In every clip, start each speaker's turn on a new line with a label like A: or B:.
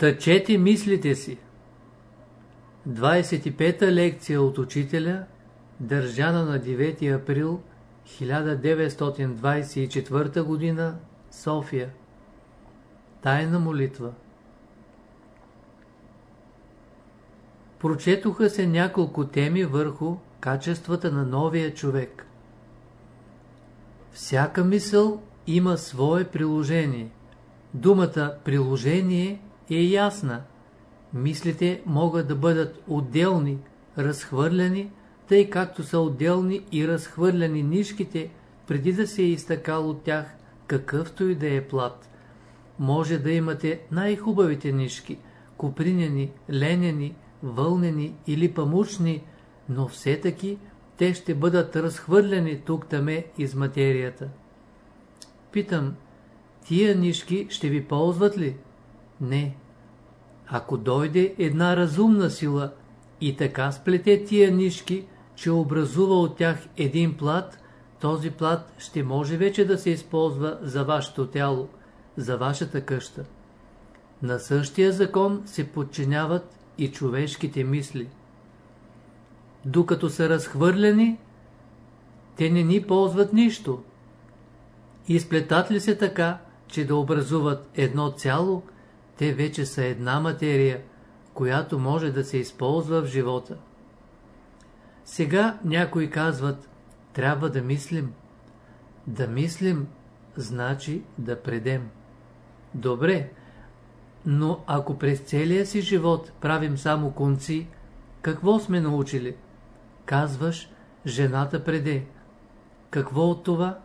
A: Тъчете мислите си. 25-та лекция от учителя, държана на 9 април 1924 г. София. Тайна молитва. Прочетоха се няколко теми върху качествата на новия човек. Всяка мисъл има свое приложение. Думата приложение е ясна. Мислите могат да бъдат отделни, разхвърляни, тъй както са отделни и разхвърляни нишките, преди да се е изтъкал от тях какъвто и да е плат. Може да имате най-хубавите нишки, куприняни, ленени, вълнени или памучни, но все таки те ще бъдат разхвърляни тук-таме из материята. Питам, тия нишки ще ви ползват ли? Не. Ако дойде една разумна сила и така сплете тия нишки, че образува от тях един плат, този плат ще може вече да се използва за вашето тяло, за вашата къща. На същия закон се подчиняват и човешките мисли. Докато са разхвърляни, те не ни ползват нищо. Изплетат ли се така, че да образуват едно цяло, те вече са една материя, която може да се използва в живота. Сега някои казват, трябва да мислим. Да мислим, значи да предем. Добре, но ако през целия си живот правим само конци, какво сме научили? Казваш, жената преде. Какво от това?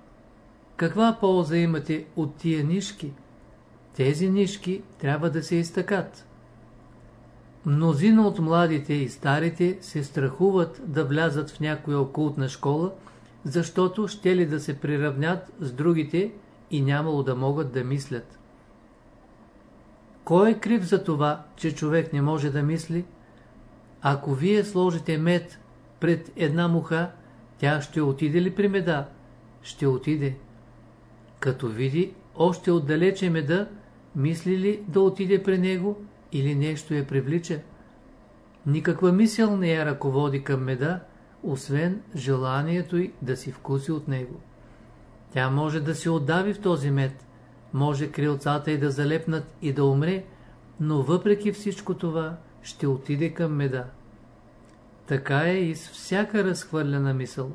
A: Каква полза имате от тия нишки? Тези нишки трябва да се изтъкат. Мнозина от младите и старите се страхуват да влязат в някоя окултна школа, защото ще ли да се приравнят с другите и нямало да могат да мислят. Кой е крив за това, че човек не може да мисли? Ако вие сложите мед пред една муха, тя ще отиде ли при меда? Ще отиде. Като види още отдалече меда, мисли ли да отиде при него или нещо я привлича? Никаква мисъл не я ръководи към меда, освен желанието й да си вкуси от него. Тя може да се отдави в този мед, може крилцата й да залепнат и да умре, но въпреки всичко това ще отиде към меда. Така е и с всяка разхвърляна мисъл.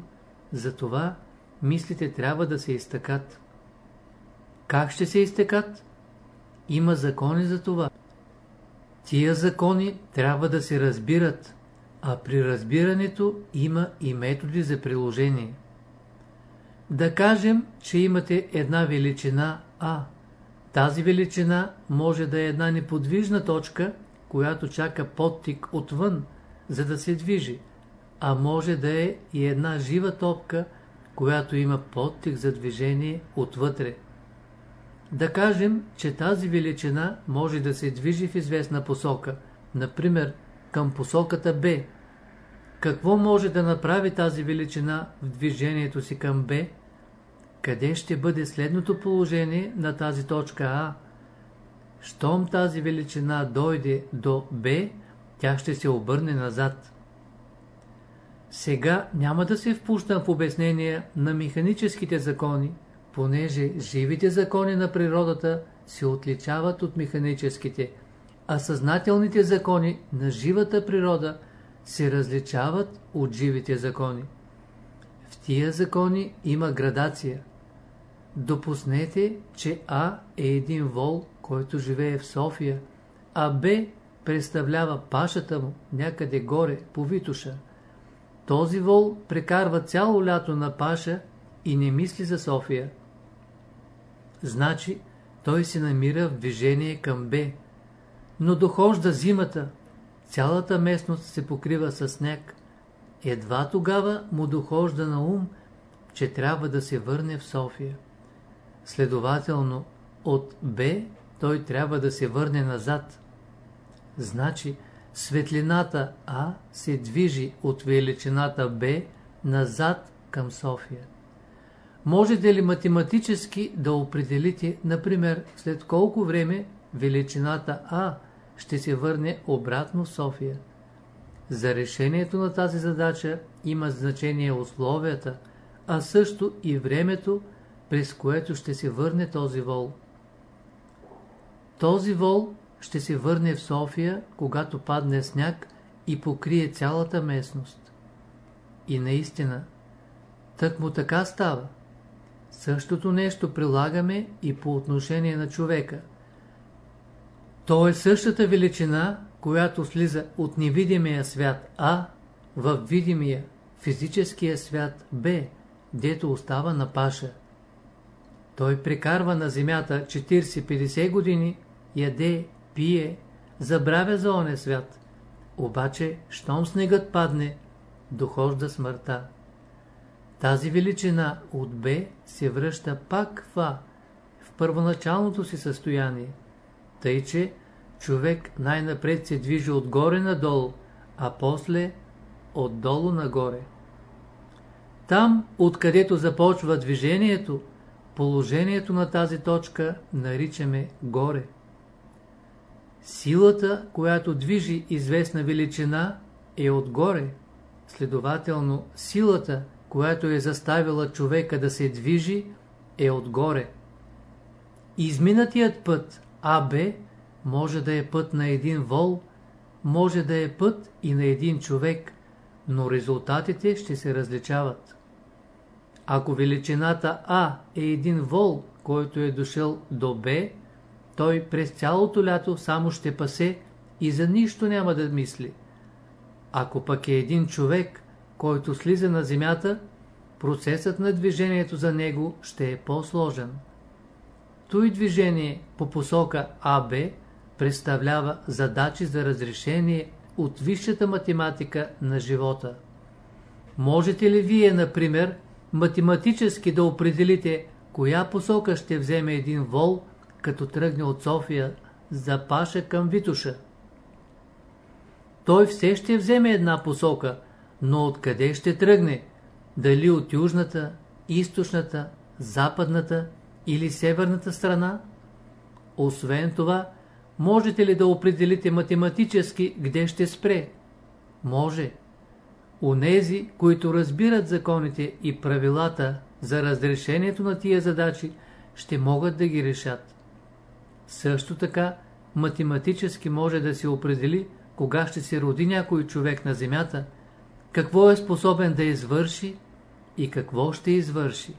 A: Затова мислите трябва да се изтъкат. Как ще се изтекат? Има закони за това. Тия закони трябва да се разбират, а при разбирането има и методи за приложение. Да кажем, че имате една величина А. Тази величина може да е една неподвижна точка, която чака подтик отвън, за да се движи, а може да е и една жива топка, която има подтик за движение отвътре. Да кажем, че тази величина може да се движи в известна посока, например към посоката Б. Какво може да направи тази величина в движението си към Б? Къде ще бъде следното положение на тази точка А? Щом тази величина дойде до Б, тя ще се обърне назад. Сега няма да се впущам в обяснение на механическите закони, понеже живите закони на природата се отличават от механическите, а съзнателните закони на живата природа се различават от живите закони. В тия закони има градация. Допуснете, че А е един вол, който живее в София, а Б представлява пашата му някъде горе по Витуша. Този вол прекарва цяло лято на паша и не мисли за София. Значи той се намира в движение към Б. Но дохожда зимата, цялата местност се покрива с сняг. Едва тогава му дохожда на ум, че трябва да се върне в София. Следователно, от Б той трябва да се върне назад. Значи, светлината А се движи от величината Б назад към София. Можете ли математически да определите, например, след колко време величината А ще се върне обратно в София. За решението на тази задача има значение условията, а също и времето, през което ще се върне този вол. Този вол ще се върне в София, когато падне сняг и покрие цялата местност. И наистина, тък му така става. Същото нещо прилагаме и по отношение на човека. То е същата величина, която слиза от невидимия свят А в видимия, физическия свят Б, дето остава на паша. Той прекарва на земята 40-50 години, яде, пие, забравя за оне свят. Обаче, щом снегът падне, дохожда смъртта. Тази величина от Б се връща пак в А, в първоначалното си състояние. Тъй, че човек най-напред се движи отгоре надолу, а после отдолу нагоре. Там, откъдето започва движението, положението на тази точка наричаме горе. Силата, която движи известна величина, е отгоре. Следователно, силата, която е заставила човека да се движи, е отгоре. Изминатият път АБ може да е път на един вол, може да е път и на един човек, но резултатите ще се различават. Ако величината А е един вол, който е дошъл до Б, той през цялото лято само ще пасе и за нищо няма да мисли. Ако пък е един човек, който слиза на земята, процесът на движението за него ще е по-сложен. Той движение по посока АБ представлява задачи за разрешение от висшата математика на живота. Можете ли вие, например, математически да определите коя посока ще вземе един вол, като тръгне от София за Паша към Витуша? Той все ще вземе една посока, но откъде ще тръгне? Дали от южната, източната, западната или северната страна? Освен това, можете ли да определите математически къде ще спре? Може. Онези, които разбират законите и правилата за разрешението на тия задачи, ще могат да ги решат. Също така, математически може да се определи кога ще се роди някой човек на земята, какво е способен да извърши и какво ще извърши.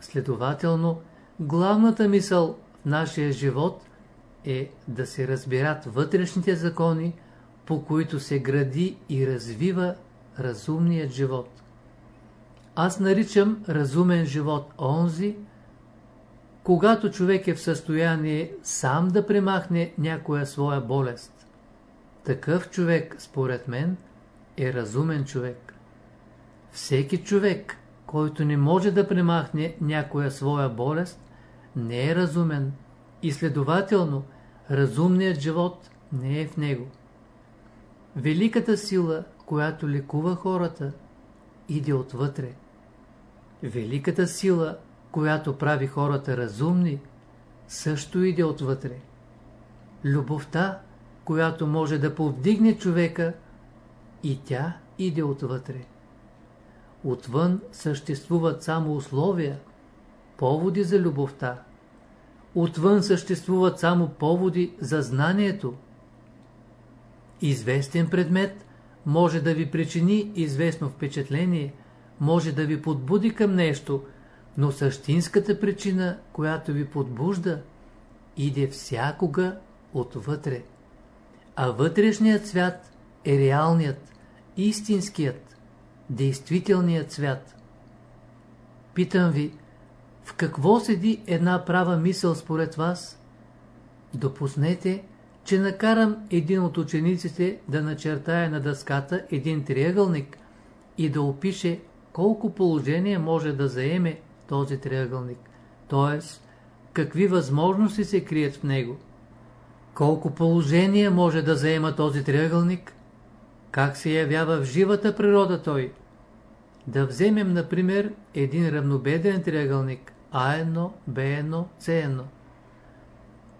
A: Следователно, главната мисъл в нашия живот е да се разбират вътрешните закони, по които се гради и развива разумният живот. Аз наричам разумен живот онзи, когато човек е в състояние сам да премахне някоя своя болест. Такъв човек, според мен, е разумен човек. Всеки човек, който не може да премахне някоя своя болест, не е разумен и следователно разумният живот не е в него. Великата сила, която лекува хората, иде отвътре. Великата сила, която прави хората разумни, също иде отвътре. Любовта, която може да повдигне човека, и тя иде отвътре. Отвън съществуват само условия, поводи за любовта. Отвън съществуват само поводи за знанието. Известен предмет може да ви причини известно впечатление, може да ви подбуди към нещо, но същинската причина, която ви подбужда, иде всякога отвътре. А вътрешният свят е реалният, истинският, действителният свят. Питам ви, в какво седи една права мисъл според вас? Допуснете, че накарам един от учениците да начертая на дъската един триъгълник и да опише колко положения може да заеме този триъгълник, т.е. какви възможности се крият в него. Колко положения може да заема този триъгълник? Как се явява в живата природа той? Да вземем, например, един равнобедрен триъгълник А1, Б1, С1.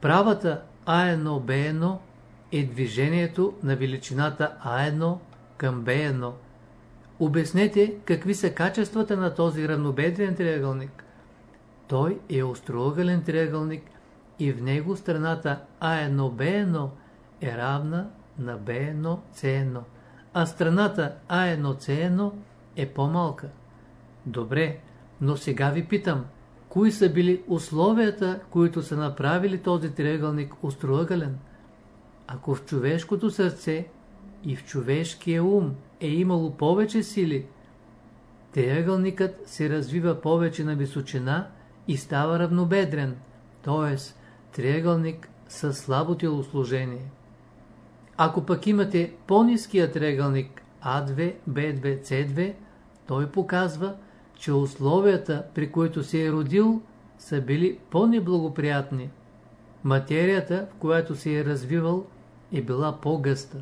A: Правата А1, Б1 е движението на величината А1 към Б1. Обяснете какви са качествата на този равнобедрен триъгълник. Той е остроъгълен триъгълник и в него страната А1-Б1 е равна на B1-C1, а страната A1-C1 е по-малка. Добре, но сега ви питам, кои са били условията, които са направили този триъгълник остроъгълен? Ако в човешкото сърце и в човешкия ум е имало повече сили, триъгълникът се развива повече на височина и става равнобедрен, т.е. триъгълник със слабо телосложение. Ако пък имате по-низкият триъгълник А2, Б2, С2, той показва, че условията, при които се е родил, са били по-неблагоприятни. Материята, в която се е развивал, е била по-гъста.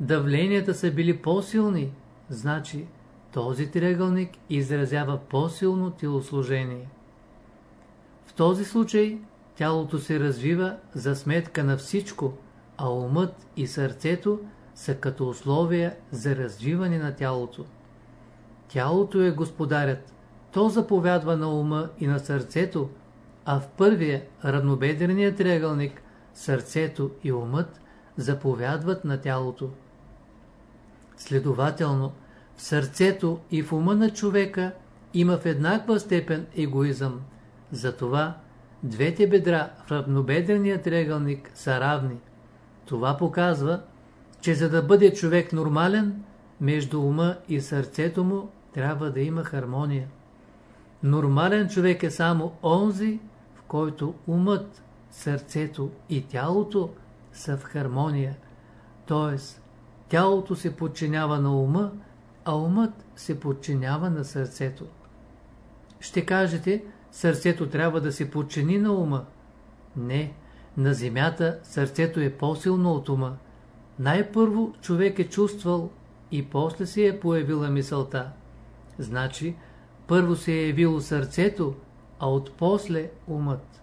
A: Давленията са били по-силни, значи този триъгълник изразява по-силно телосложение. В този случай тялото се развива за сметка на всичко, а умът и сърцето са като условия за развиване на тялото. Тялото е господарят. То заповядва на ума и на сърцето, а в първия равнобедрения триъгълник сърцето и умът заповядват на тялото. Следователно, в сърцето и в ума на човека има в еднаква степен егоизъм. Затова двете бедра в равнобедрения триъгълник са равни. Това показва, че за да бъде човек нормален, между ума и сърцето му трябва да има хармония. Нормален човек е само онзи, в който умът, сърцето и тялото са в хармония. Т.е. тялото се подчинява на ума, а умът се подчинява на сърцето. Ще кажете, сърцето трябва да се подчини на ума. Не, на земята сърцето е по-силно от ума. Най-първо човек е чувствал и после се е появила мисълта. Значи, първо се е явило сърцето, а отпосле умът.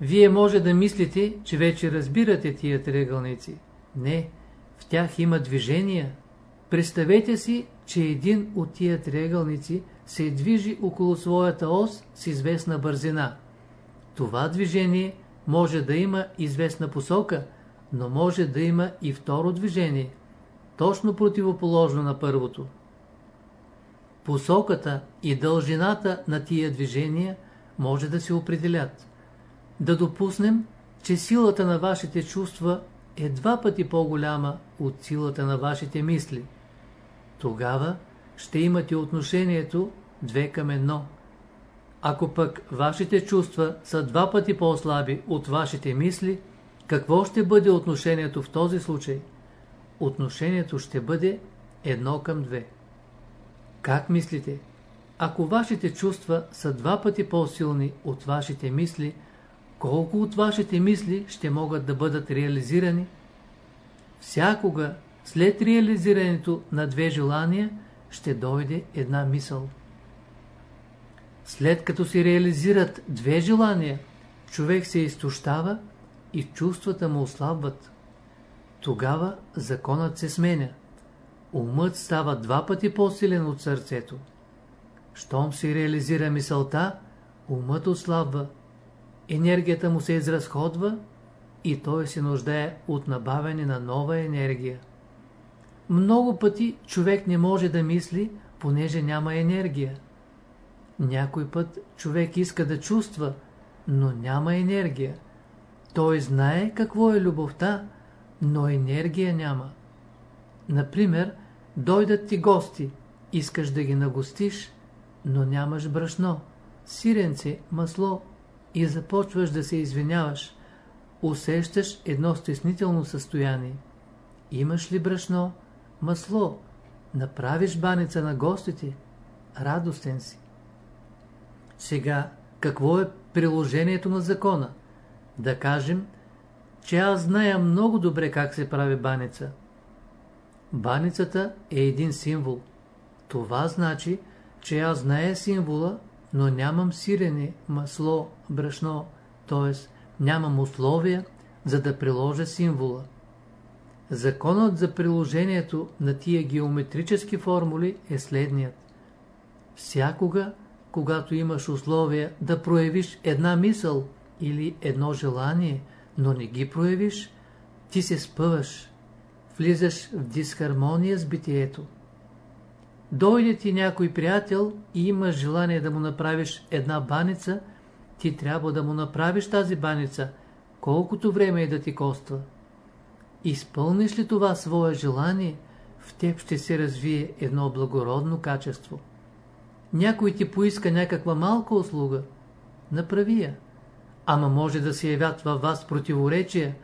A: Вие може да мислите, че вече разбирате тия триъгълници. Не, в тях има движения. Представете си, че един от тия триъгълници се движи около своята ос с известна бързина. Това движение може да има известна посока, но може да има и второ движение, точно противоположно на първото. Посоката и дължината на тия движения може да се определят. Да допуснем, че силата на вашите чувства е два пъти по-голяма от силата на вашите мисли. Тогава ще имате отношението две към едно. Ако пък вашите чувства са два пъти по-слаби от вашите мисли, какво ще бъде отношението в този случай? Отношението ще бъде едно към две. Как мислите? Ако вашите чувства са два пъти по-силни от вашите мисли, колко от вашите мисли ще могат да бъдат реализирани? Всякога след реализирането на две желания ще дойде една мисъл. След като се реализират две желания, човек се изтощава и чувствата му ослабват. Тогава законът се сменя. Умът става два пъти по-силен от сърцето. Щом се реализира мисълта, умът ослабва, енергията му се изразходва и той се нуждае от набавяне на нова енергия. Много пъти човек не може да мисли, понеже няма енергия. Някой път човек иска да чувства, но няма енергия. Той знае какво е любовта, но енергия няма. Например, дойдат ти гости, искаш да ги нагостиш, но нямаш брашно, сиренце, масло и започваш да се извиняваш. Усещаш едно стеснително състояние. Имаш ли брашно, масло, направиш баница на гостите, радостен си. Сега, какво е приложението на закона? Да кажем, че аз зная много добре как се прави баница. Баницата е един символ. Това значи, че аз зная символа, но нямам сирене, масло, брашно, т.е. нямам условия, за да приложа символа. Законът за приложението на тия геометрически формули е следният. Всякога, когато имаш условия да проявиш една мисъл или едно желание, но не ги проявиш, ти се спъваш, влизаш в дисхармония с битието. Дойде ти някой приятел и имаш желание да му направиш една баница, ти трябва да му направиш тази баница, колкото време е да ти коства. Изпълниш ли това свое желание, в теб ще се развие едно благородно качество. Някой ти поиска някаква малка услуга, направи я. Ама може да се явят във вас противоречия.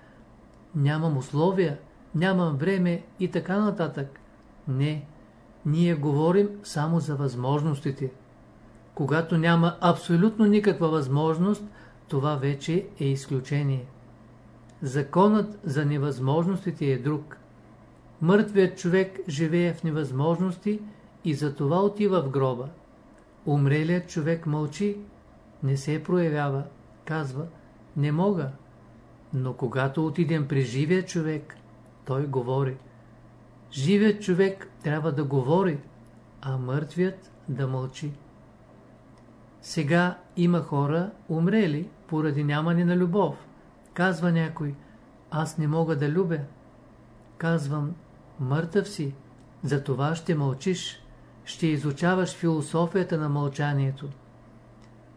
A: Нямам условия, нямам време и така нататък. Не, ние говорим само за възможностите. Когато няма абсолютно никаква възможност, това вече е изключение. Законът за невъзможностите е друг. Мъртвият човек живее в невъзможности и за това отива в гроба. Умрелият човек мълчи, не се проявява, казва, не мога. Но когато отидем при живия човек, той говори. Живият човек трябва да говори, а мъртвият да мълчи. Сега има хора, умрели поради нямане на любов. Казва някой, аз не мога да любя. Казвам, мъртъв си, за това ще мълчиш, ще изучаваш философията на мълчанието.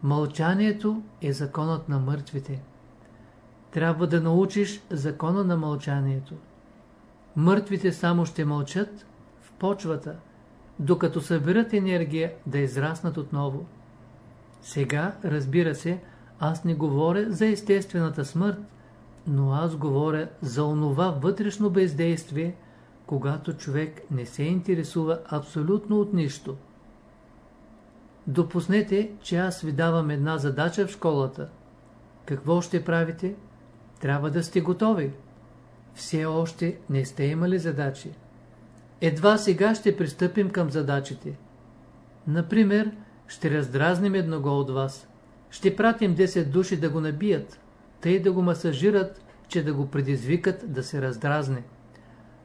A: Мълчанието е законът на мъртвите. Трябва да научиш закона на мълчанието. Мъртвите само ще мълчат в почвата, докато съберат енергия да израснат отново. Сега, разбира се, аз не говоря за естествената смърт, но аз говоря за онова вътрешно бездействие, когато човек не се интересува абсолютно от нищо. Допуснете, че аз ви давам една задача в школата. Какво ще правите? Трябва да сте готови. Все още не сте имали задачи. Едва сега ще пристъпим към задачите. Например, ще раздразним едного от вас. Ще пратим 10 души да го набият, тъй да го масажират, че да го предизвикат да се раздразне.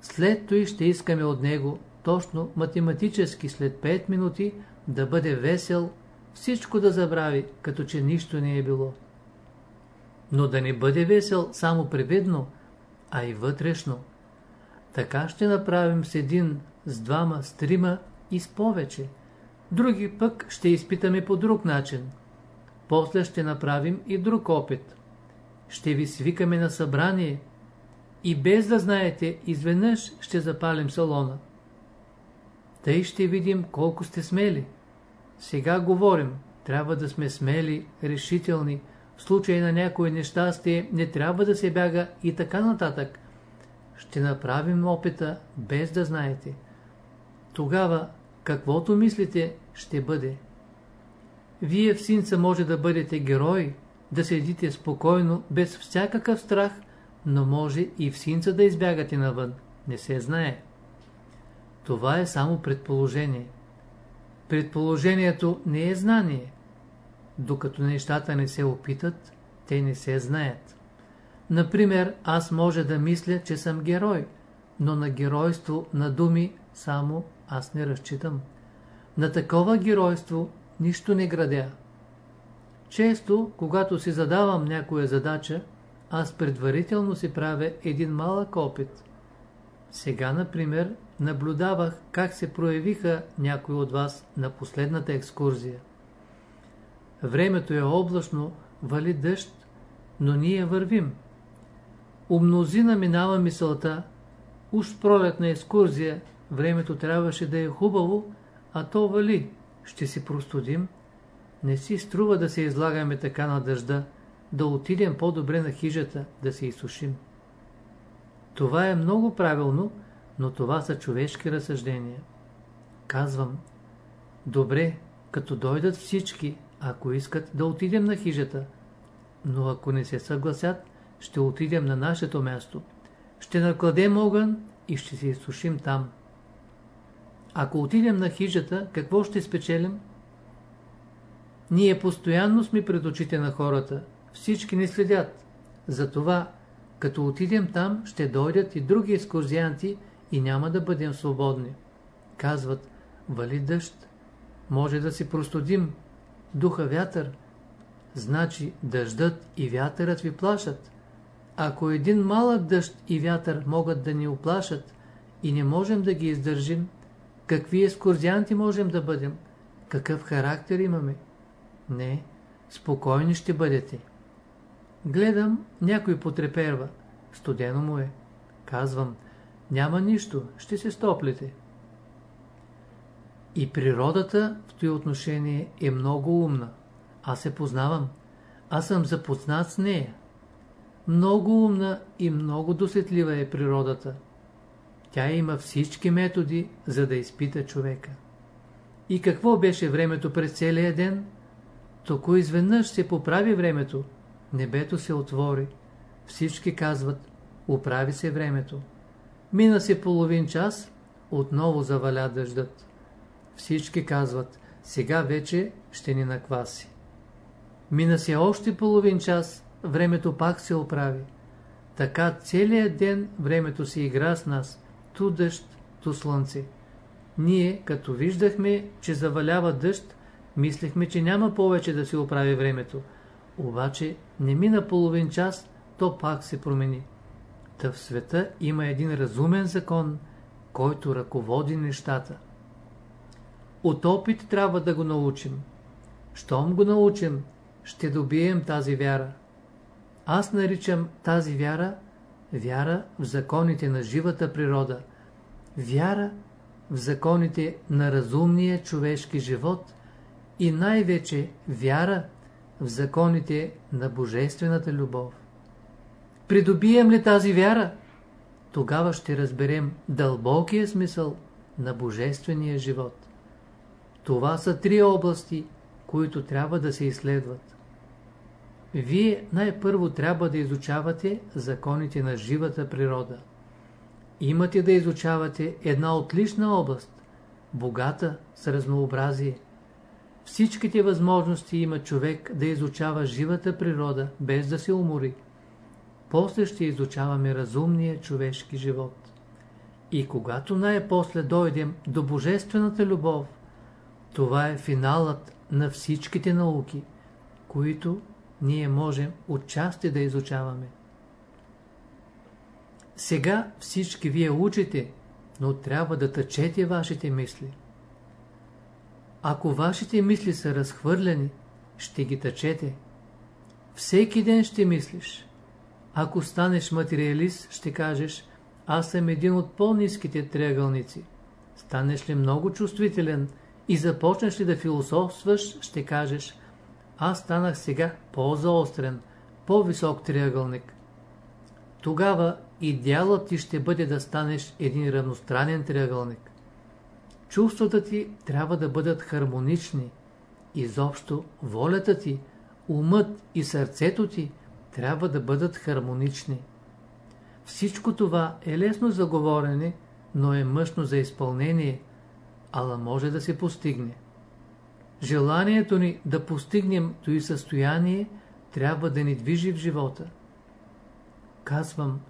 A: След той ще искаме от него, точно математически след 5 минути, да бъде весел, всичко да забрави, като че нищо не е било. Но да не бъде весел само привидно, а и вътрешно. Така ще направим с един, с двама, с трима и с повече. Други пък ще изпитаме по друг начин. После ще направим и друг опит. Ще ви свикаме на събрание и без да знаете, изведнъж ще запалим салона. Тъй ще видим колко сте смели. Сега говорим, трябва да сме смели, решителни, в случай на някои нещастие не трябва да се бяга и така нататък. Ще направим опита без да знаете. Тогава, каквото мислите, ще бъде. Вие в синца може да бъдете герой, да седите спокойно, без всякакъв страх, но може и в синца да избягате навън. Не се знае. Това е само предположение. Предположението не е знание. Докато нещата не се опитат, те не се знаят. Например, аз може да мисля, че съм герой, но на геройство на думи само аз не разчитам. На такова геройство нищо не градя. Често, когато си задавам някоя задача, аз предварително си правя един малък опит. Сега, например, наблюдавах как се проявиха някои от вас на последната екскурзия. Времето е облачно, вали дъжд, но ние вървим. У мнозина минава мисълта, уж пролетна екскурзия, времето трябваше да е хубаво, а то вали, ще си простудим. Не си струва да се излагаме така на дъжда, да отидем по-добре на хижата, да се изсушим. Това е много правилно, но това са човешки разсъждения. Казвам, добре, като дойдат всички, ако искат да отидем на хижата, но ако не се съгласят, ще отидем на нашето място. Ще накладем огън и ще се изсушим там. Ако отидем на хижата, какво ще спечелим? Ние постоянно сме пред очите на хората. Всички ни следят. Затова, Като отидем там, ще дойдат и други ескурзианти и няма да бъдем свободни. Казват, вали дъжд, може да си простудим, духа вятър. Значи дъждът и вятърът ви плашат. Ако един малък дъжд и вятър могат да ни оплашат и не можем да ги издържим, какви ескурзианти можем да бъдем? Какъв характер имаме? Не, спокойни ще бъдете. Гледам, някой потреперва. Студено му е. Казвам, няма нищо, ще се стоплите. И природата в този отношение е много умна. Аз се познавам. Аз съм запознат с нея. Много умна и много досетлива е природата. Тя има всички методи, за да изпита човека. И какво беше времето през целия ден? Току изведнъж се поправи времето. Небето се отвори. Всички казват, оправи се времето. Мина се половин час, отново заваля дъждът. Всички казват, сега вече ще ни накваси. Мина се още половин час, времето пак се оправи. Така целият ден времето се игра с нас, ту дъжд, ту слънце. Ние, като виждахме, че завалява дъжд, мислехме, че няма повече да се оправи времето. Обаче не мина половин час, то пак се промени. Та в света има един разумен закон, който ръководи нещата. От опит трябва да го научим. Щом го научим, ще добием тази вяра. Аз наричам тази вяра вяра в законите на живата природа, вяра в законите на разумния човешки живот и най-вече вяра в законите на божествената любов. Придобием ли тази вяра, тогава ще разберем дълбокия смисъл на божествения живот. Това са три области, които трябва да се изследват. Вие най-първо трябва да изучавате законите на живата природа. Имате да изучавате една отлична област, богата с разнообразие. Всичките възможности има човек да изучава живата природа, без да се умори. После ще изучаваме разумния човешки живот. И когато най-после дойдем до божествената любов, това е финалът на всичките науки, които ние можем отчасти да изучаваме. Сега всички вие учите, но трябва да тъчете вашите мисли. Ако вашите мисли са разхвърляни, ще ги тъчете. Всеки ден ще мислиш. Ако станеш материалист, ще кажеш, аз съм един от по-низките триъгълници. Станеш ли много чувствителен и започнеш ли да философстваш, ще кажеш, аз станах сега по-заострен, по-висок триъгълник. Тогава идеалът ти ще бъде да станеш един равностранен триъгълник. Чувствата ти трябва да бъдат хармонични. Изобщо волята ти, умът и сърцето ти трябва да бъдат хармонични. Всичко това е лесно за говорене, но е мъжно за изпълнение, ала може да се постигне. Желанието ни да постигнем този състояние трябва да ни движи в живота. Казвам,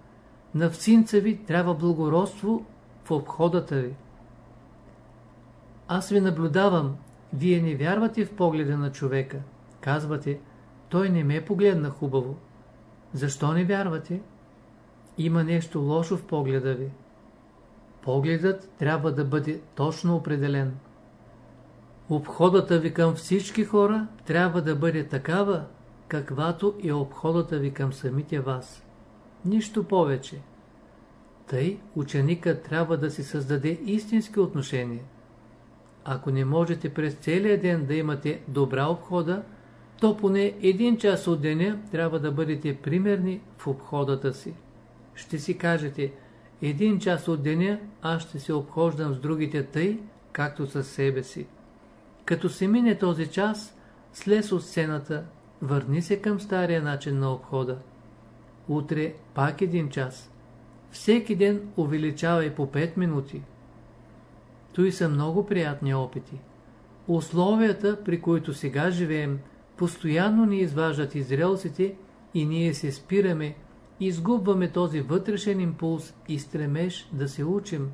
A: на всинца ви трябва благородство в обходата ви. Аз ви наблюдавам, вие не вярвате в погледа на човека. Казвате, той не ме погледна хубаво. Защо не вярвате? Има нещо лошо в погледа ви. Погледът трябва да бъде точно определен. Обходата ви към всички хора трябва да бъде такава, каквато е обходата ви към самите вас. Нищо повече. Тъй ученикът трябва да си създаде истински отношения. Ако не можете през целия ден да имате добра обхода, то поне един час от деня трябва да бъдете примерни в обходата си. Ще си кажете, един час от деня аз ще се обхождам с другите тъй, както със себе си. Като се мине този час, слез от сцената, върни се към стария начин на обхода. Утре пак един час. Всеки ден увеличавай по 5 минути. Той са много приятни опити. Условията, при които сега живеем, постоянно ни изваждат из релсите и ние се спираме изгубваме този вътрешен импулс и стремеж да се учим,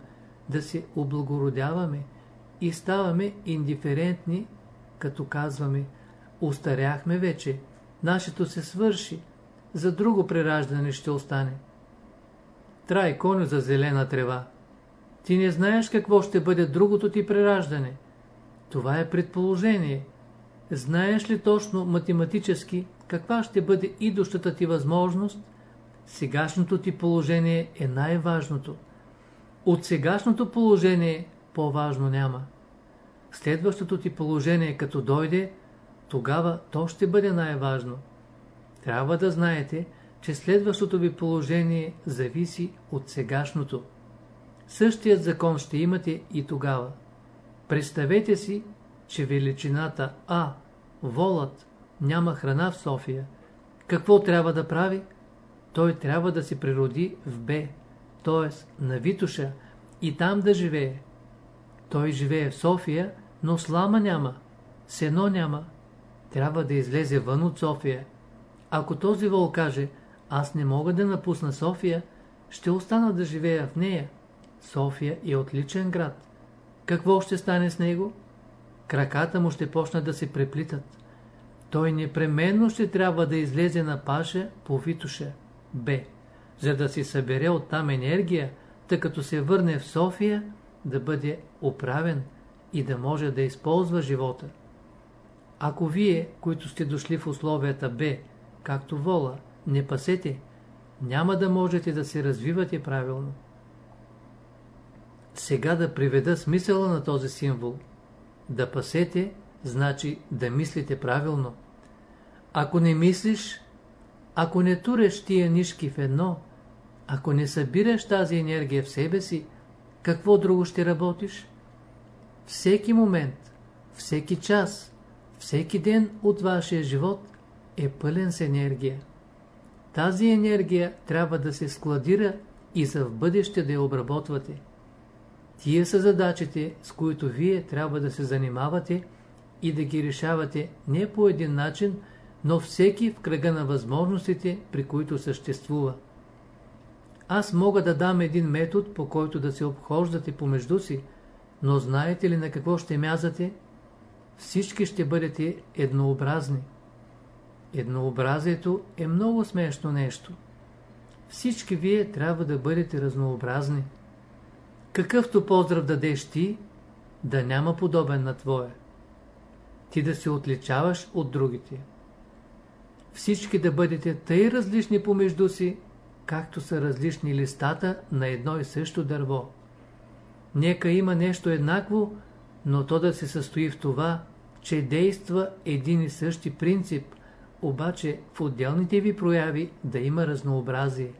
A: да се облагородяваме и ставаме индиферентни, като казваме Устаряхме вече, нашето се свърши, за друго прераждане ще остане. Трай коню за зелена трева. Ти не знаеш какво ще бъде другото ти прераждане. Това е предположение. Знаеш ли точно математически каква ще бъде идущата ти възможност? Сегашното ти положение е най-важното. От сегашното положение по-важно няма. Следващото ти положение като дойде, тогава то ще бъде най-важно. Трябва да знаете, че следващото ви положение зависи от сегашното. Същият закон ще имате и тогава. Представете си, че величината А, волът, няма храна в София. Какво трябва да прави? Той трябва да се природи в Б, т.е. на Витуша, и там да живее. Той живее в София, но слама няма, сено няма. Трябва да излезе вън от София. Ако този вол каже, аз не мога да напусна София, ще остана да живея в нея. София е отличен град. Какво ще стане с него? Краката му ще почнат да се преплитат. Той непременно ще трябва да излезе на паша по Витуша, Б, за да си събере оттам енергия, тъй като се върне в София, да бъде оправен и да може да използва живота. Ако вие, които сте дошли в условията Б, както вола, не пасете, няма да можете да се развивате правилно. Сега да приведа смисъла на този символ. Да пасете, значи да мислите правилно. Ако не мислиш, ако не туреш тия нишки в едно, ако не събираш тази енергия в себе си, какво друго ще работиш? Всеки момент, всеки час, всеки ден от вашия живот е пълен с енергия. Тази енергия трябва да се складира и за в бъдеще да я обработвате. Тия са задачите, с които вие трябва да се занимавате и да ги решавате не по един начин, но всеки в кръга на възможностите, при които съществува. Аз мога да дам един метод, по който да се обхождате помежду си, но знаете ли на какво ще мязате? Всички ще бъдете еднообразни. Еднообразието е много смешно нещо. Всички вие трябва да бъдете разнообразни. Какъвто поздрав дадеш ти, да няма подобен на твоя. Ти да се отличаваш от другите. Всички да бъдете тъй различни помежду си, както са различни листата на едно и също дърво. Нека има нещо еднакво, но то да се състои в това, че действа един и същи принцип, обаче в отделните ви прояви да има разнообразие.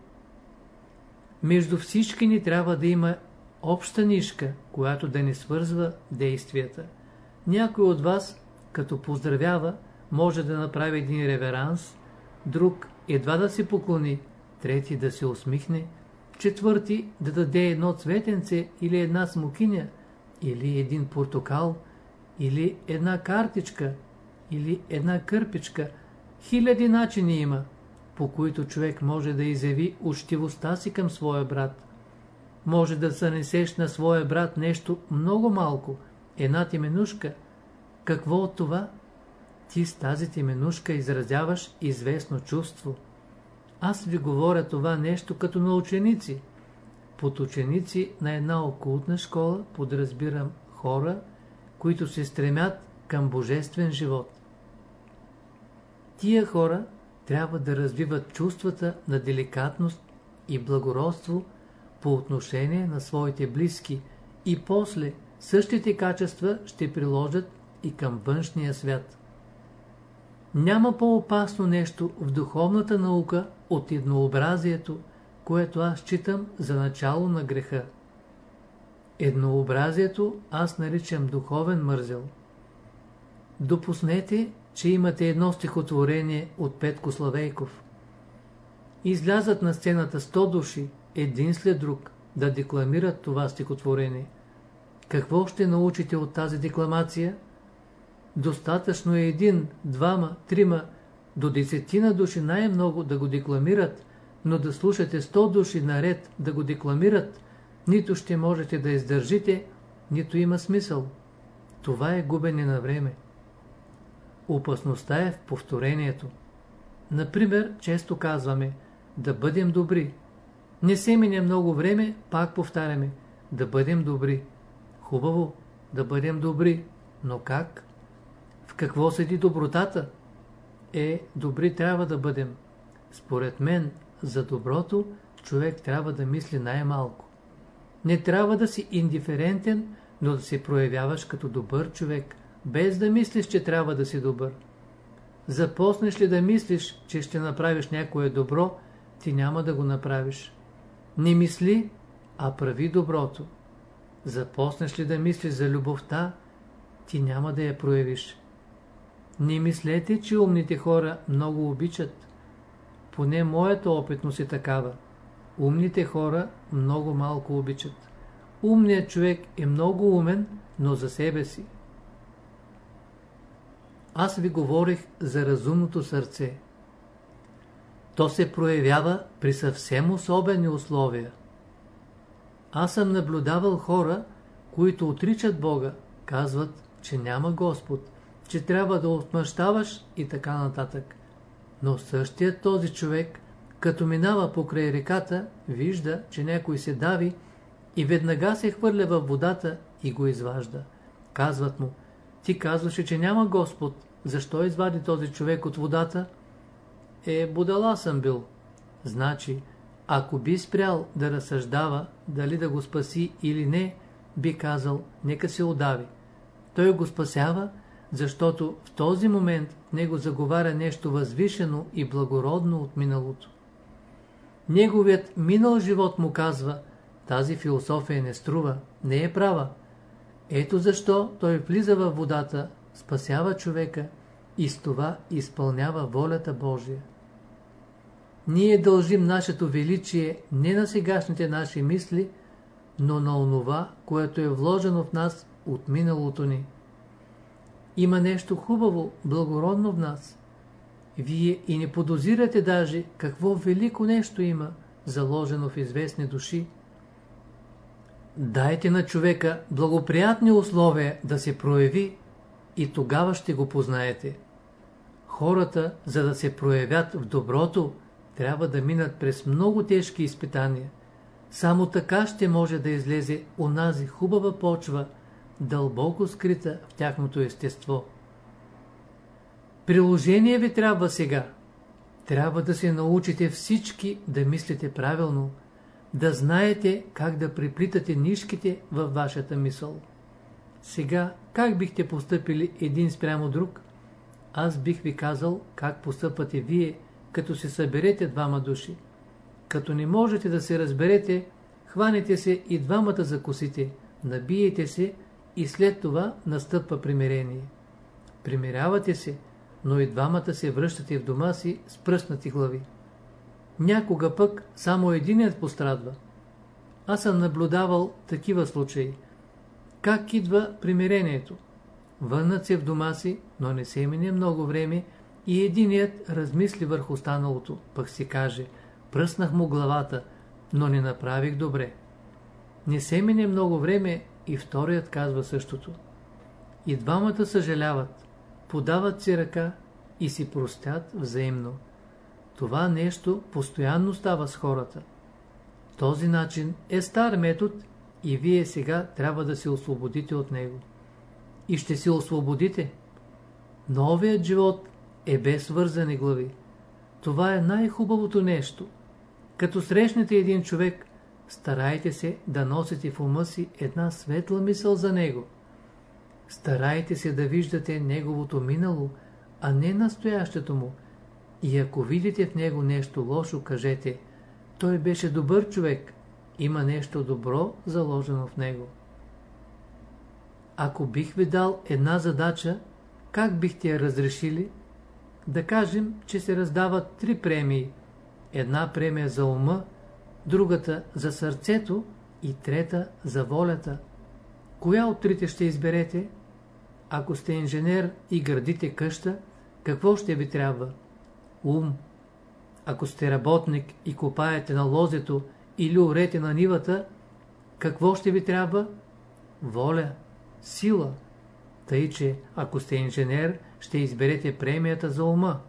A: Между всички ни трябва да има обща нишка, която да не свързва действията. Някой от вас, като поздравява, може да направи един реверанс, друг едва да се поклони, трети да се усмихне, четвърти да даде едно цветенце или една смокиня, или един портокал, или една картичка, или една кърпичка. Хиляди начини има, по които човек може да изяви учтивостта си към своя брат. Може да занесеш на своя брат нещо много малко, една теменушка. Какво от това? Ти с тази теменушка изразяваш известно чувство. Аз ви говоря това нещо като на ученици. Под ученици на една окултна школа подразбирам хора, които се стремят към божествен живот. Тия хора трябва да развиват чувствата на деликатност и благородство по отношение на своите близки и после същите качества ще приложат и към външния свят. Няма по-опасно нещо в духовната наука от еднообразието, което аз читам за начало на греха. Еднообразието аз наричам духовен мързел. Допуснете, че имате едно стихотворение от Петко Славейков. Излязат на сцената 100 души, един след друг, да декламират това стихотворение. Какво ще научите от тази декламация? Достатъчно е един, двама, трима, до десетина души най-много да го декламират, но да слушате 100 души наред да го декламират, нито ще можете да издържите, нито има смисъл. Това е губене на време. Опасността е в повторението. Например, често казваме да бъдем добри. Не се мине много време, пак повтаряме да бъдем добри. Хубаво, да бъдем добри, но как? В какво седи добротата? Е, добри трябва да бъдем. Според мен, за доброто човек трябва да мисли най-малко. Не трябва да си индиферентен, но да се проявяваш като добър човек, без да мислиш, че трябва да си добър. Започнеш ли да мислиш, че ще направиш някое добро, ти няма да го направиш. Не мисли, а прави доброто. Започнеш ли да мислиш за любовта, ти няма да я проявиш. Не мислете, че умните хора много обичат. Поне моята опитност е такава. Умните хора много малко обичат. Умният човек е много умен, но за себе си. Аз ви говорих за разумното сърце. То се проявява при съвсем особени условия. Аз съм наблюдавал хора, които отричат Бога, казват, че няма Господ, че трябва да отмъщаваш и така нататък. Но същият този човек, като минава покрай реката, вижда, че някой се дави и веднага се хвърля във водата и го изважда. Казват му, ти казваше, че няма Господ, защо извади този човек от водата? Е, будала съм бил. Значи, ако би спрял да разсъждава дали да го спаси или не, би казал, нека се удави. Той го спасява, защото в този момент него заговаря нещо възвишено и благородно от миналото. Неговият минал живот му казва, тази философия не струва, не е права. Ето защо той влиза във водата, спасява човека и с това изпълнява волята Божия. Ние дължим нашето величие не на сегашните наши мисли, но на онова, което е вложено в нас от миналото ни. Има нещо хубаво, благородно в нас. Вие и не подозирате даже какво велико нещо има, заложено в известни души. Дайте на човека благоприятни условия да се прояви и тогава ще го познаете. Хората, за да се проявят в доброто, трябва да минат през много тежки изпитания. Само така ще може да излезе онази хубава почва, дълбоко скрита в тяхното естество. Приложение ви трябва сега. Трябва да се научите всички да мислите правилно, да знаете как да приплитате нишките във вашата мисъл. Сега, как бихте поступили един спрямо друг? Аз бих ви казал как постъпвате вие, като се съберете двама души. Като не можете да се разберете, хванете се и двамата за косите, набиете се и след това настъпва примирение. Примирявате се, но и двамата се връщате в дома си с пръснати глави. Някога пък само единият пострадва. Аз съм наблюдавал такива случаи. Как идва примирението? Върнат се в дома си, но не се мине много време и единият размисли върху станалото, пък си каже, пръснах му главата, но не направих добре. Не се мине много време и вторият казва същото. И двамата съжаляват, подават си ръка и си простят взаимно. Това нещо постоянно става с хората. Този начин е стар метод и вие сега трябва да се освободите от него. И ще се освободите. Новият живот е без вързани глави. Това е най-хубавото нещо. Като срещнете един човек, старайте се да носите в ума си една светла мисъл за него. Старайте се да виждате неговото минало, а не настоящето му. И ако видите в него нещо лошо, кажете, той беше добър човек, има нещо добро заложено в него. Ако бих ви дал една задача, как бихте я разрешили? Да кажем, че се раздават три премии. Една премия за ума, другата за сърцето и трета за волята. Коя от трите ще изберете? Ако сте инженер и градите къща, какво ще ви трябва? Ум. Ако сте работник и копаете на лозето или орете на нивата, какво ще ви трябва? Воля, сила. Тъй, че ако сте инженер, ще изберете премията за ума.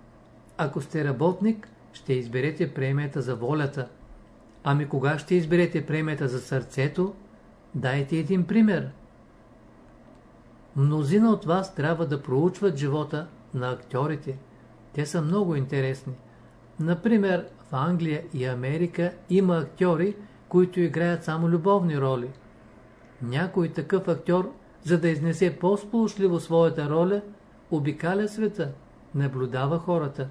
A: Ако сте работник, ще изберете премията за волята. Ами кога ще изберете премията за сърцето? Дайте един пример. Мнозина от вас трябва да проучват живота на актьорите. Те са много интересни. Например, в Англия и Америка има актьори, които играят само любовни роли. Някой такъв актьор, за да изнесе по-сполучливо своята роля, обикаля света, наблюдава хората,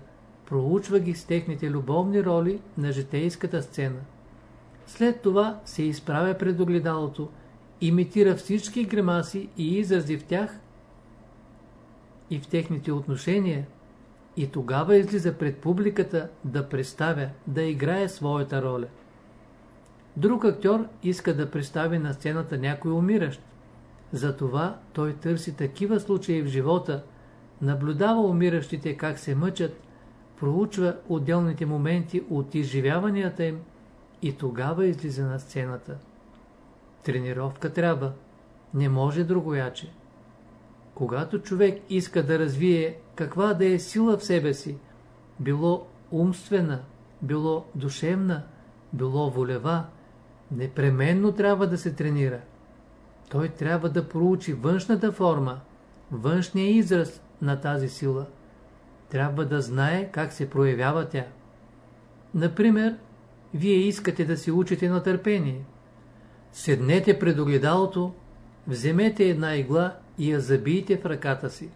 A: проучва ги с техните любовни роли на житейската сцена. След това се изправя пред огледалото, имитира всички гримаси и изрази в тях и в техните отношения и тогава излиза пред публиката да представя, да играе своята роля. Друг актьор иска да представи на сцената някой умиращ. Затова той търси такива случаи в живота, наблюдава умиращите как се мъчат, проучва отделните моменти от изживяванията им и тогава излиза на сцената. Тренировка трябва. Не може другояче. Когато човек иска да развие каква да е сила в себе си, било умствена, било душевна, било волева, непременно трябва да се тренира. Той трябва да проучи външната форма, външния израз на тази сила. Трябва да знае как се проявява тя. Например, вие искате да се учите на търпение. Седнете пред огледалото, вземете една игла и я забийте в ръката си.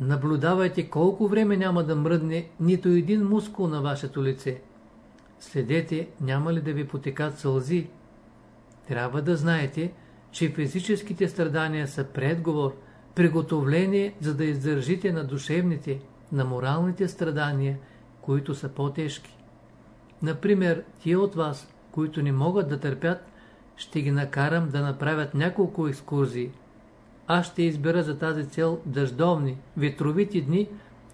A: Наблюдавайте колко време няма да мръдне нито един мускул на вашето лице. Следете, няма ли да ви потекат сълзи. Трябва да знаете, че физическите страдания са предговор, приготовление, за да издържите на душевните, на моралните страдания, които са по-тежки. Например, тия от вас, които не могат да търпят, ще ги накарам да направят няколко екскурзии. Аз ще избера за тази цел дъждовни, ветровити дни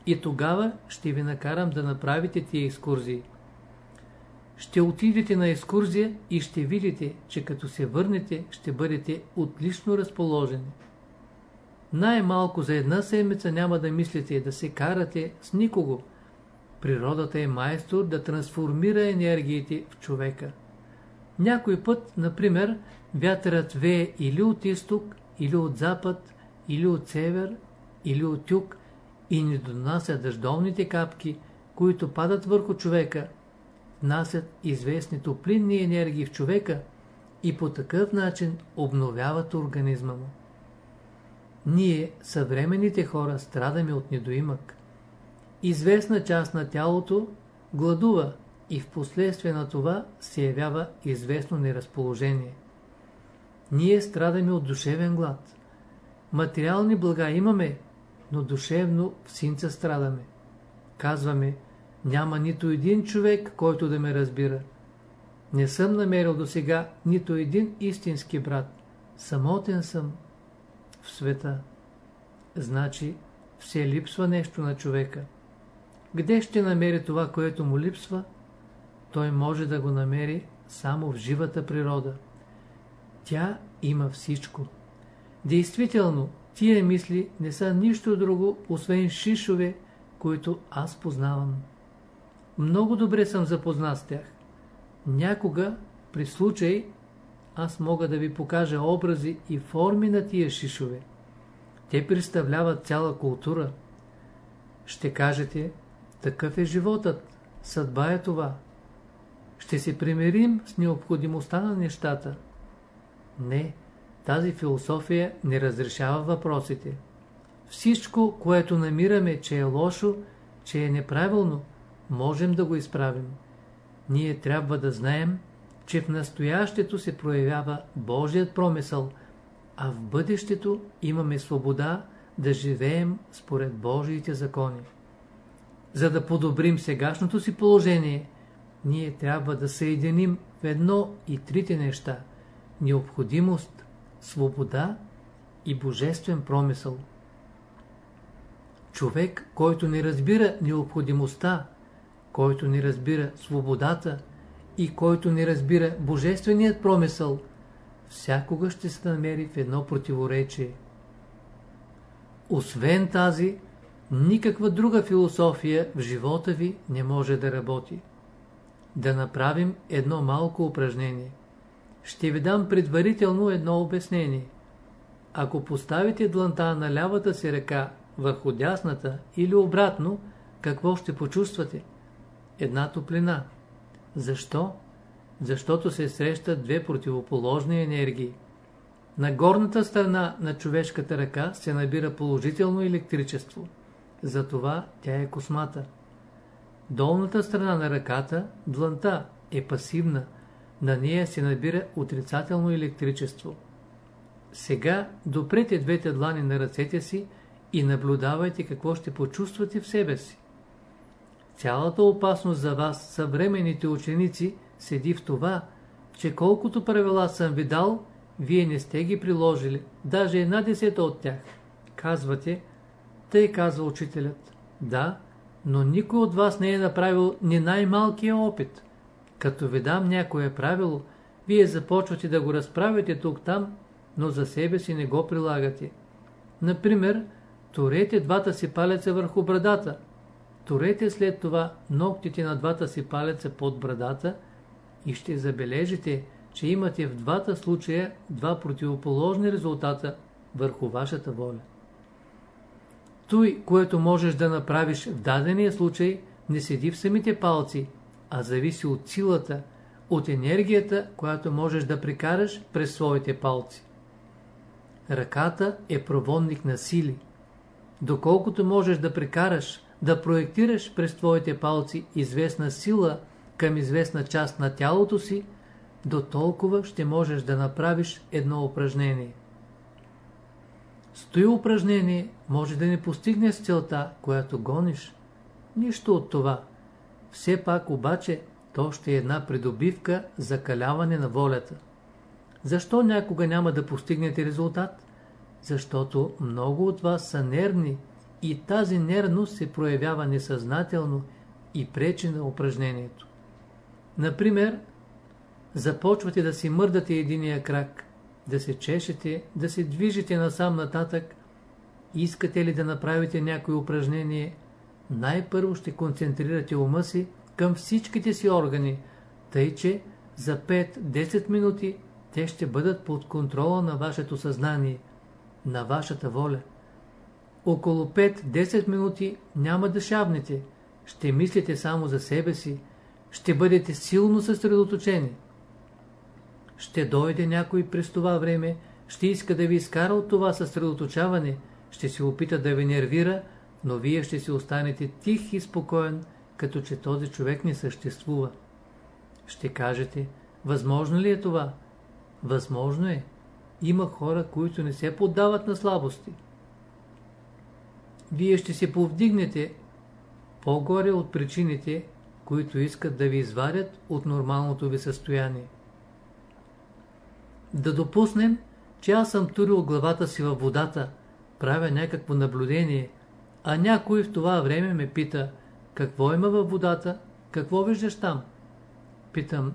A: и тогава ще ви накарам да направите тия екскурзии. Ще отидете на екскурзия и ще видите, че като се върнете, ще бъдете отлично разположени. Най-малко за една седмица няма да мислите да се карате с никого. Природата е майстор да трансформира енергиите в човека. Някой път, например, вятърът вее или от изток, или от запад, или от север, или от юг и ни донася дъждовните капки, които падат върху човека, внасят известни топлинни енергии в човека и по такъв начин обновяват организма му. Ние, съвременните хора, страдаме от недоимък. Известна част на тялото гладува и в последствие на това се явява известно неразположение. Ние страдаме от душевен глад. Материални блага имаме, но душевно в синца страдаме. Казваме, няма нито един човек, който да ме разбира. Не съм намерил до сега нито един истински брат. Самотен съм в света. Значи, все липсва нещо на човека. Где ще намери това, което му липсва? Той може да го намери само в живата природа. Тя има всичко. Действително, тия мисли не са нищо друго, освен шишове, които аз познавам. Много добре съм запознат с тях. Някога, при случай, аз мога да ви покажа образи и форми на тия шишове. Те представляват цяла култура. Ще кажете, такъв е животът, съдба е това. Ще се примирим с необходимостта на нещата. Не, тази философия не разрешава въпросите. Всичко, което намираме, че е лошо, че е неправилно, можем да го изправим. Ние трябва да знаем, че в настоящето се проявява Божият промисъл, а в бъдещето имаме свобода да живеем според Божиите закони. За да подобрим сегашното си положение, ние трябва да съединим в едно и трите неща – необходимост, свобода и божествен промисъл. Човек, който не разбира необходимостта, който не разбира свободата и който не разбира божественият промисъл, всякога ще се намери в едно противоречие. Освен тази, никаква друга философия в живота ви не може да работи. Да направим едно малко упражнение. Ще ви дам предварително едно обяснение. Ако поставите дланта на лявата си ръка върху дясната или обратно, какво ще почувствате? Една топлина. Защо? Защото се срещат две противоположни енергии. На горната страна на човешката ръка се набира положително електричество. Затова тя е космата. Долната страна на ръката, дланта, е пасивна. На нея се набира отрицателно електричество. Сега допрете двете длани на ръцете си и наблюдавайте какво ще почувствате в себе си. Цялата опасност за вас, съвременните ученици, седи в това, че колкото правила съм ви дал, вие не сте ги приложили, даже една десета от тях. Казвате, тъй казва учителят. Да, но никой от вас не е направил ни най-малкия опит. Като ви дам някое правило, вие започвате да го разправите тук-там, но за себе си не го прилагате. Например, турете двата си палеца върху брадата. Турете след това ногтите на двата си палеца под брадата и ще забележите, че имате в двата случая два противоположни резултата върху вашата воля. Той, което можеш да направиш в дадения случай, не седи в самите палци, а зависи от силата, от енергията, която можеш да прекараш през своите палци. Ръката е проводник на сили. Доколкото можеш да прекараш, да проектираш през твоите палци известна сила към известна част на тялото си, до толкова ще можеш да направиш едно упражнение. Стои упражнение може да не постигнеш целта, която гониш. Нищо от това. Все пак обаче то ще е една придобивка за каляване на волята. Защо някога няма да постигнете резултат? Защото много от вас са нервни и тази нервност се проявява несъзнателно и пречи на упражнението. Например, започвате да си мърдате единия крак, да се чешете, да се движите насам нататък, искате ли да направите някое упражнение, най-първо ще концентрирате ума си към всичките си органи, тъй че за 5-10 минути те ще бъдат под контрола на вашето съзнание, на вашата воля. Около 5-10 минути няма да шавнете, ще мислите само за себе си, ще бъдете силно съсредоточени. Ще дойде някой през това време, ще иска да ви изкара от това съсредоточаване, ще се опита да ви нервира, но вие ще си останете тих и спокоен, като че този човек не съществува. Ще кажете, възможно ли е това? Възможно е. Има хора, които не се поддават на слабости. Вие ще се повдигнете по-горе от причините, които искат да ви извадят от нормалното ви състояние. Да допуснем, че аз съм турил главата си във водата, правя някакво наблюдение, а някой в това време ме пита, какво има във водата, какво виждаш там? Питам,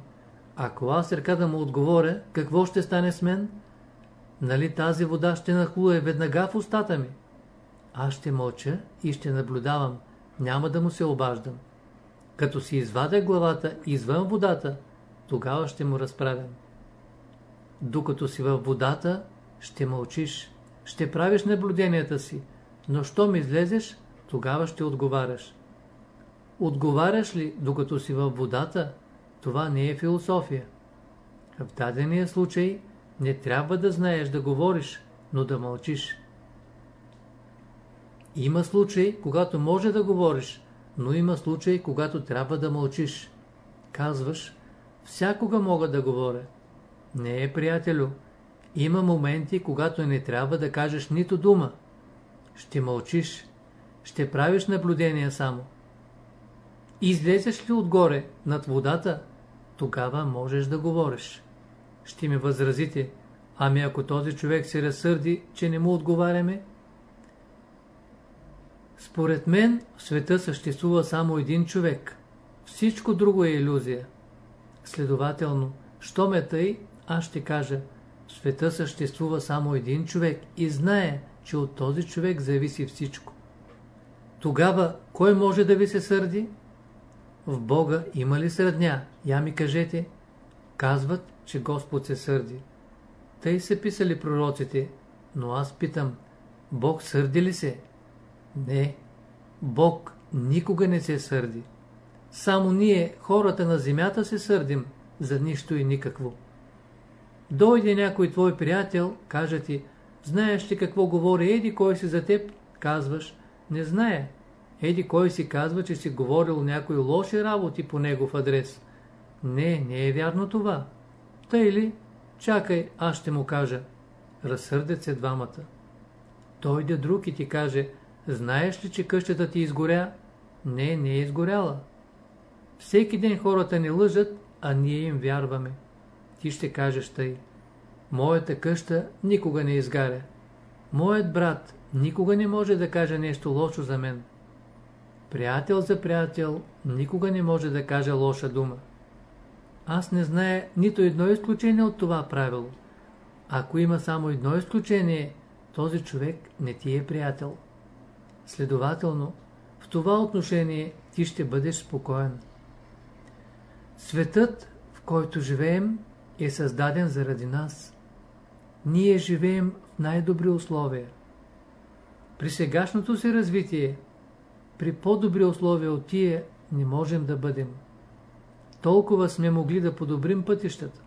A: ако аз ръка да му отговоря, какво ще стане с мен? Нали тази вода ще нахлуе веднага в устата ми? Аз ще мълча и ще наблюдавам, няма да му се обаждам. Като си извадя главата извън водата, тогава ще му разправям. Докато си във водата, ще мълчиш, ще правиш наблюденията си, но щом излезеш, тогава ще отговаряш. Отговаряш ли, докато си във водата, това не е философия. В дадения случай не трябва да знаеш да говориш, но да мълчиш. Има случай, когато може да говориш, но има случай, когато трябва да мълчиш. Казваш, всякога мога да говоря. Не е, приятелю. Има моменти, когато не трябва да кажеш нито дума. Ще мълчиш. Ще правиш наблюдения само. Излезеш ли отгоре, над водата, тогава можеш да говориш. Ще ми възразите, ами ако този човек се разсърди, че не му отговаряме? Според мен в света съществува само един човек. Всичко друго е иллюзия. Следователно, що ме тъй, аз ще кажа, в света съществува само един човек и знае, че от този човек зависи всичко. Тогава, кой може да ви се сърди? В Бога има ли сърдня? Я ми кажете. Казват, че Господ се сърди. Тъй се писали пророците, но аз питам, Бог сърди ли се? Не, Бог никога не се сърди. Само ние, хората на земята, се сърдим за нищо и никакво. Дойде някой твой приятел, каже ти, знаеш ли какво говори еди кой си за теб? Казваш, не знае. Еди кой си казва, че си говорил някои лоши работи по негов адрес. Не, не е вярно това. Тъй ли? Чакай, аз ще му кажа. Разсърдят се двамата. Дойде друг и ти каже, знаеш ли, че къщата ти изгоря? Не, не е изгоряла. Всеки ден хората ни лъжат, а ние им вярваме. Ти ще кажеш тъй. Моята къща никога не изгаря. Моят брат никога не може да каже нещо лошо за мен. Приятел за приятел никога не може да каже лоша дума. Аз не знае нито едно изключение от това правило. Ако има само едно изключение, този човек не ти е приятел. Следователно, в това отношение ти ще бъдеш спокоен. Светът, в който живеем, е създаден заради нас. Ние живеем в най-добри условия. При сегашното си развитие, при по-добри условия от тия, не можем да бъдем. Толкова сме могли да подобрим пътищата.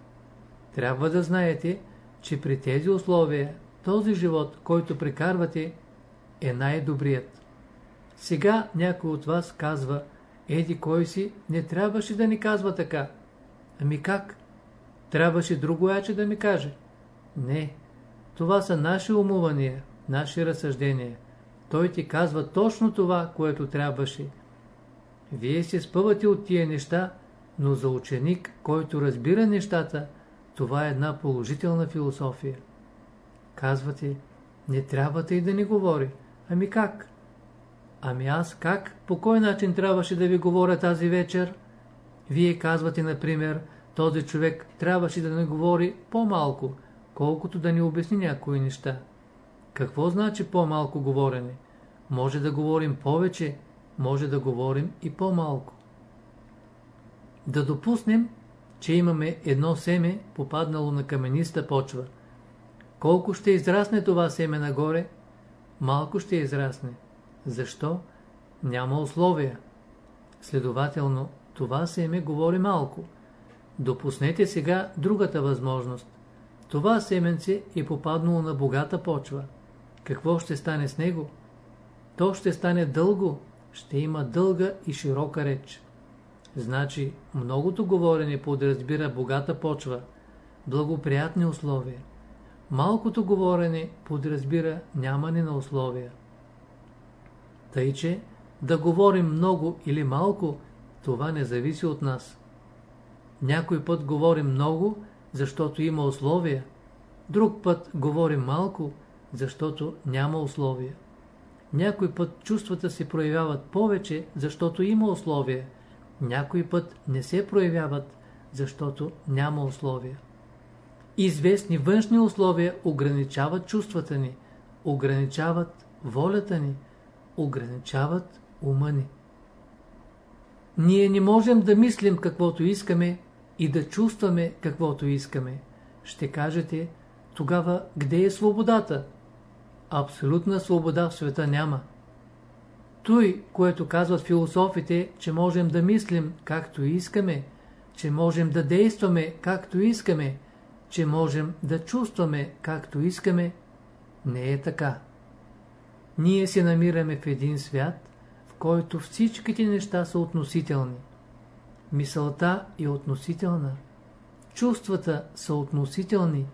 A: Трябва да знаете, че при тези условия, този живот, който прекарвате, е най-добрият. Сега някой от вас казва, еди кой си, не трябваше да ни казва така. Ами как? Трябваше друго яче да ми каже. Не, това са наши умувания, наши разсъждения. Той ти казва точно това, което трябваше. Вие се спъвате от тия неща, но за ученик, който разбира нещата, това е една положителна философия. Казвате, не трябва и да ни говори. Ами как? Ами аз как? По кой начин трябваше да ви говоря тази вечер? Вие казвате, например, този човек трябваше да не говори по-малко, колкото да ни обясни някои неща. Какво значи по-малко говорене? Може да говорим повече, може да говорим и по-малко. Да допуснем, че имаме едно семе, попаднало на камениста почва. Колко ще израсне това семе нагоре? Малко ще израсне. Защо? Няма условия. Следователно, това семе говори малко. Допуснете сега другата възможност. Това семенце е попаднало на богата почва. Какво ще стане с него? То ще стане дълго, ще има дълга и широка реч. Значи, многото говорене подразбира богата почва, благоприятни условия. Малкото говорене подразбира нямане на условия. Тъй, че да говорим много или малко, това не зависи от нас. Някой път говорим много, защото има условия. Друг път говорим малко, защото няма условия. Някой път чувствата се проявяват повече, защото има условия. Някой път не се проявяват, защото няма условия. Известни външни условия ограничават чувствата ни, ограничават волята ни, ограничават ума ни. Ние не можем да мислим каквото искаме и да чувстваме каквото искаме. Ще кажете, тогава къде е свободата? Абсолютна свобода в света няма. Той, което казват философите, че можем да мислим както искаме, че можем да действаме както искаме, че можем да чувстваме както искаме, не е така. Ние се намираме в един свят, в който всичките неща са относителни. Мисълта е относителна, чувствата са относителни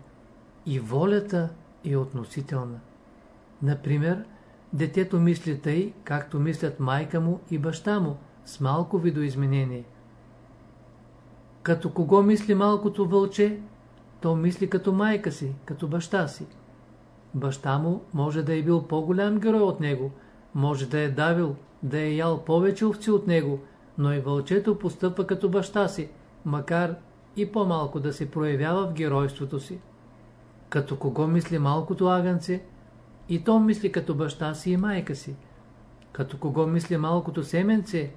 A: и волята е относителна. Например, детето мисли тъй, както мислят майка му и баща му, с малко видоизменение. Като кого мисли малкото вълче, то мисли като майка си, като баща си. Баща му може да е бил по-голям герой от него, може да е давил, да е ял повече овци от него, но и вълчето постъпва като баща си, макар и по-малко да се проявява в геройството си. Като кого мисли малкото агънце, и то мисли като баща си и майка си. Като кого мисли малкото семенце,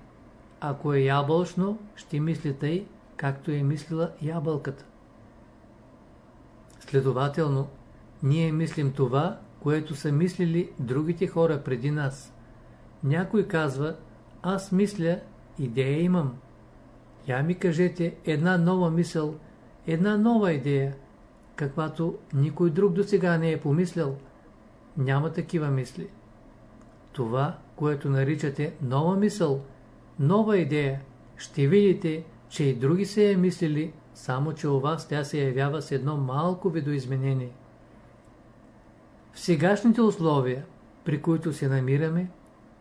A: ако е ябълшно, ще мисли тъй, както е мислила ябълката. Следователно, ние мислим това, което са мислили другите хора преди нас. Някой казва, аз мисля, идея имам. Я ми кажете една нова мисъл, една нова идея, каквато никой друг до сега не е помислял. Няма такива мисли. Това, което наричате нова мисъл, нова идея, ще видите, че и други се е мислили, само че у вас тя се явява с едно малко видоизменение. В сегашните условия, при които се намираме,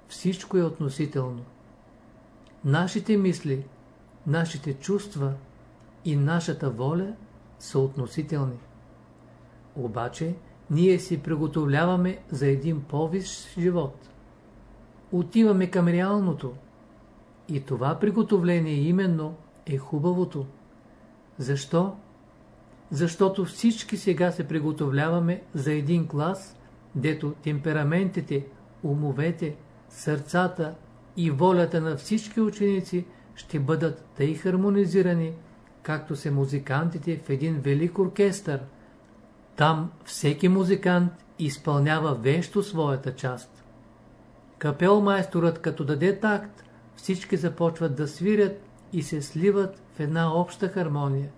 A: всичко е относително. Нашите мисли, нашите чувства и нашата воля са относителни. Обаче, ние си приготовляваме за един по-висш живот. Отиваме към реалното. И това приготовление именно е хубавото. Защо? Защото всички сега се приготовляваме за един клас, дето темпераментите, умовете, сърцата и волята на всички ученици ще бъдат тъй хармонизирани, както се музикантите в един велик оркестър. Там всеки музикант изпълнява вещо своята част. Капелмайсторът като даде такт, всички започват да свирят и се сливат в една обща хармония.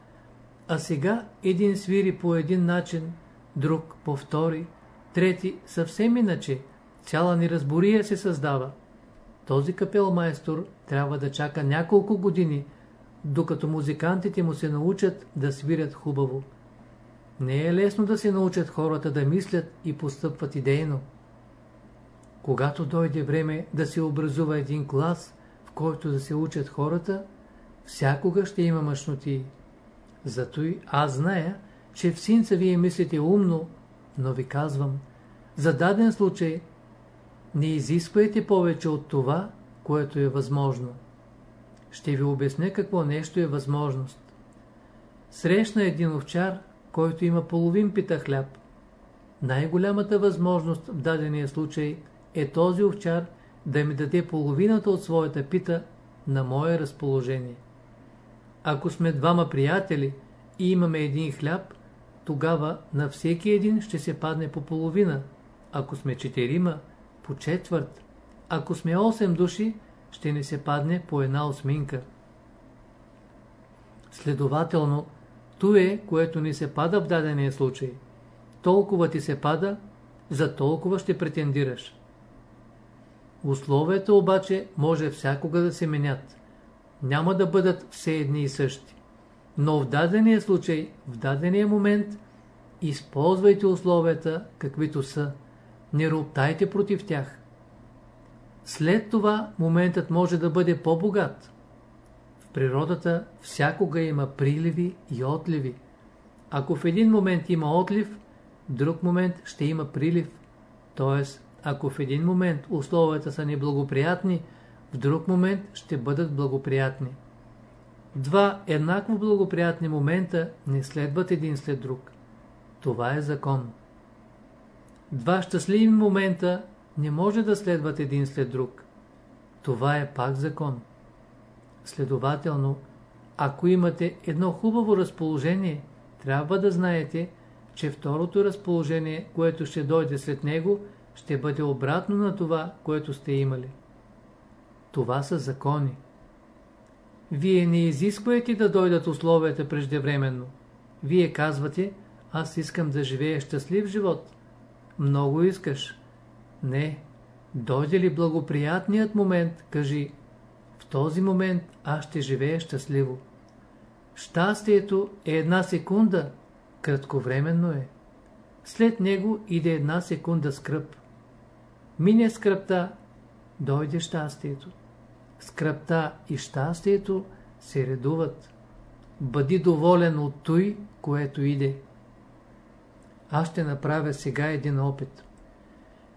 A: А сега един свири по един начин, друг по втори, трети съвсем иначе. Цяла неразбория се създава. Този капелмайстор трябва да чака няколко години, докато музикантите му се научат да свирят хубаво. Не е лесно да се научат хората да мислят и постъпват идейно. Когато дойде време да се образува един клас, в който да се учат хората, всякога ще има мъжноти. Зато и аз зная, че в синца вие мислите умно, но ви казвам, за даден случай не изисквайте повече от това, което е възможно. Ще ви обясня какво нещо е възможност. Срещна един овчар, който има половин пита хляб. Най-голямата възможност в дадения случай е този овчар да ми даде половината от своята пита на мое разположение. Ако сме двама приятели и имаме един хляб, тогава на всеки един ще се падне по половина. Ако сме четирима, по четвърт. Ако сме 8 души, ще ни се падне по една осминка. Следователно, то е, което ни се пада в дадения случай. Толкова ти се пада, за толкова ще претендираш. Условията обаче може всякога да се менят няма да бъдат все едни и същи. Но в дадения случай, в дадения момент, използвайте условията, каквито са. Не роптайте против тях. След това моментът може да бъде по-богат. В природата всякога има приливи и отливи. Ако в един момент има отлив, в друг момент ще има прилив. Тоест, ако в един момент условията са неблагоприятни, в друг момент ще бъдат благоприятни. Два еднакво благоприятни момента не следват един след друг. Това е закон. Два щастливи момента не може да следват един след друг. Това е пак закон. Следователно, ако имате едно хубаво разположение, трябва да знаете, че второто разположение, което ще дойде след него, ще бъде обратно на това, което сте имали. Това са закони. Вие не изисквате да дойдат условията преждевременно. Вие казвате, аз искам да живея щастлив живот. Много искаш. Не. Дойде ли благоприятният момент, кажи, в този момент аз ще живея щастливо. Щастието е една секунда, кратковременно е. След него иде една секунда скръп. Мине скръпта, дойде щастието скръпта и щастието се редуват. Бъди доволен от той, което иде. Аз ще направя сега един опит.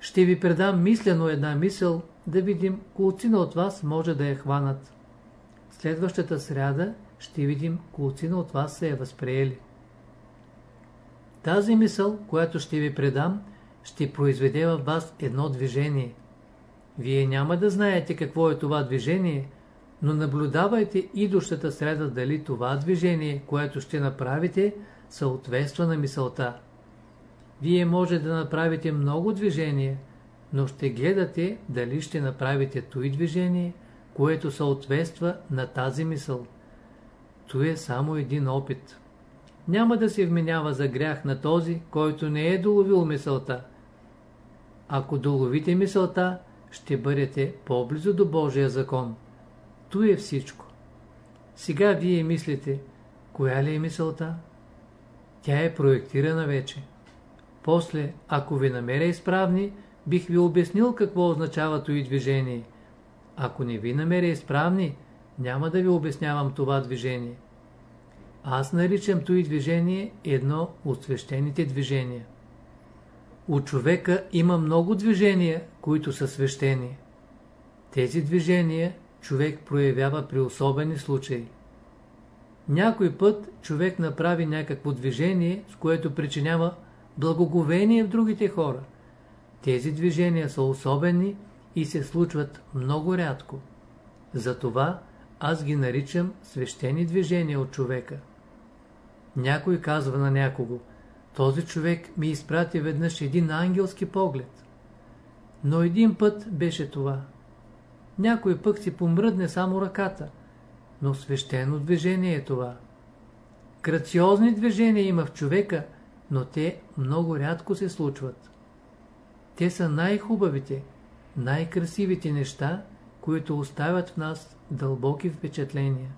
A: Ще ви предам мислено една мисъл, да видим колцина от вас може да я хванат. следващата сряда ще видим колцина от вас се е възприели. Тази мисъл, която ще ви предам, ще произведе във вас едно движение. Вие няма да знаете какво е това движение, но наблюдавайте идущата среда дали това движение, което ще направите, съответства на мисълта. Вие може да направите много движения, но ще гледате дали ще направите той движение, което съответства на тази мисъл. То е само един опит. Няма да се вменява за грях на този, който не е доловил мисълта. Ако доловите мисълта, ще бъдете по-близо до Божия закон. То е всичко. Сега вие мислите, коя ли е мисълта? Тя е проектирана вече. После, ако ви намеря изправни, бих ви обяснил какво означава и движение. Ако не ви намеря изправни, няма да ви обяснявам това движение. Аз наричам и движение едно от свещените движения. У човека има много движения, които са свещени. Тези движения човек проявява при особени случаи. Някой път човек направи някакво движение, с което причинява благоговение в другите хора. Тези движения са особени и се случват много рядко. Затова аз ги наричам свещени движения от човека. Някой казва на някого, този човек ми изпрати веднъж един ангелски поглед. Но един път беше това. Някой пък си помръдне само ръката, но свещено движение е това. Грациозни движения има в човека, но те много рядко се случват. Те са най-хубавите, най-красивите неща, които оставят в нас дълбоки впечатления.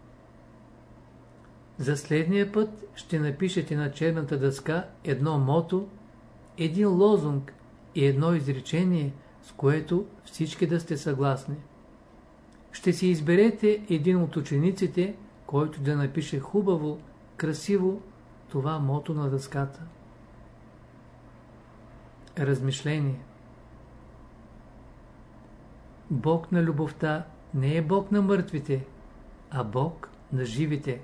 A: За следния път ще напишете на черната дъска едно мото, един лозунг и едно изречение, с което всички да сте съгласни. Ще си изберете един от учениците, който да напише хубаво, красиво това мото на дъската. Размишление Бог на любовта не е Бог на мъртвите, а Бог на живите.